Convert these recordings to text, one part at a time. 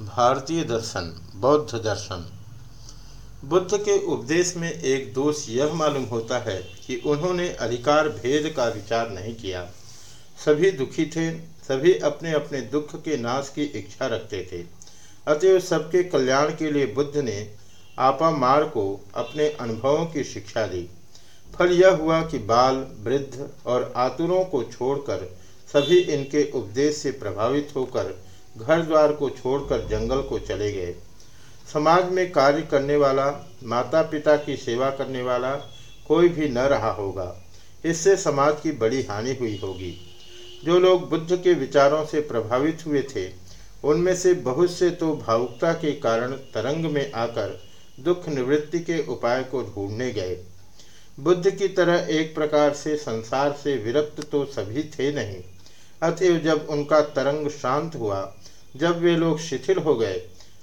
भारतीय दर्शन, बौद्ध दर्शन। बुद्ध के उपदेश में एक दोष यह मालूम होता है कि उन्होंने अधिकार भेद का विचार नहीं किया। सभी दुखी थे, सभी अपने अपने दुख के नाश की इच्छा रखते थे। अतएव सबके कल्याण के लिए बुद्ध ने आपा मार को अपने अनुभवों की शिक्षा दी। फल यह हुआ कि बाल, वृद्ध और आतुरों को छोड़कर सभी इनके उपदेश से प्रभावित होकर घर द्वार को छोड़कर जंगल को चले गए। समाज में कार्य करने वाला माता पिता की सेवा करने वाला कोई भी न रहा होगा। इससे समाज की बड़ी हानि हुई होगी। जो लोग बुद्ध के विचारों से प्रभावित हुए थे, उनमें से बहुत से तो भावुकता के कारण तरंग में आकर दुख निवृत्ति के उपाय को ढूँढने गए। बुद्ध की तरह एक प्रकार से संसार से विरक्त तो सभी थे नहीं। अतएव जब उनका तरंग शांत हुआ, जब वे लोग शिथिल हो गए,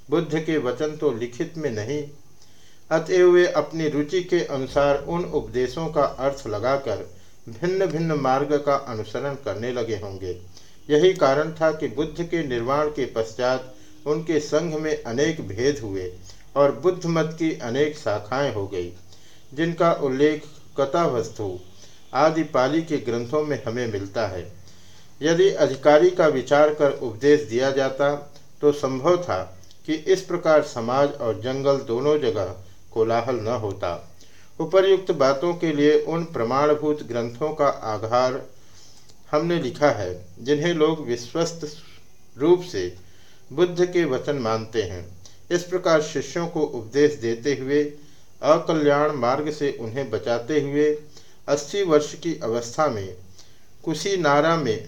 बुद्ध के वचन तो लिखित में नहीं, अतएव वे अपनी रुचि के अनुसार उन उपदेशों का अर्थ लगाकर भिन्न भिन्न मार्ग का अनुसरण करने लगे होंगे। यही कारण था कि बुद्ध के निर्माण के पश्चात उनके संघ में अनेक भेद हुए और बुद्ध मत की अनेक शाखाएँ हो गई, जिनका उल्लेख कथावस्तु आदि पाली के ग्रंथों में हमें मिलता है। यदि अधिकारी का विचार कर उपदेश दिया जाता तो संभव था कि इस प्रकार समाज और जंगल दोनों जगह कोलाहल न होता। उपर्युक्त बातों के लिए उन प्रमाणभूत ग्रंथों का आधार हमने लिखा है, जिन्हें लोग विश्वस्त रूप से बुद्ध के वचन मानते हैं। इस प्रकार शिष्यों को उपदेश देते हुए, अकल्याण मार्ग से उन्हें बचाते हुए, अस्सी वर्ष की अवस्था में कुशीनारा में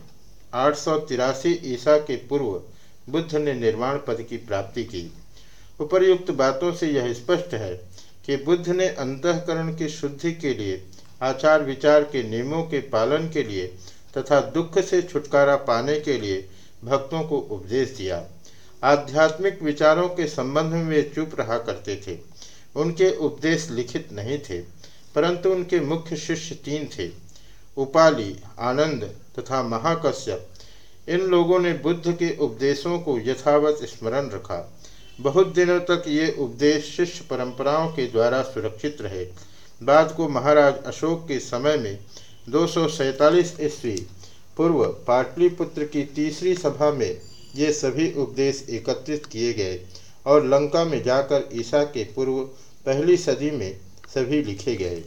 आठ सौ तिरासी ईसा के पूर्व बुद्ध ने निर्वाण पद की प्राप्ति की। उपर्युक्त बातों से यह स्पष्ट है कि बुद्ध ने अंतकरण की शुद्धि के लिए आचार विचार के नियमों के पालन के लिए तथा दुख से छुटकारा पाने के लिए भक्तों को उपदेश दिया। आध्यात्मिक विचारों के संबंध में वे चुप रहा करते थे। उनके उपदेश लिखित नहीं थे, परंतु उनके मुख्य शिष्य तीन थे। उपाली, आनंद तथा महाकश्यप, इन लोगों ने बुद्ध के उपदेशों को यथावत स्मरण रखा। बहुत दिनों तक ये उपदेश शिष्य परंपराओं के द्वारा सुरक्षित रहे। बाद को महाराज अशोक के समय में दो ईस्वी, पूर्व पाटलिपुत्र की तीसरी सभा में ये सभी उपदेश एकत्रित किए गए और लंका में जाकर ईसा के पूर्व पहली सदी में सभी लिखे गए।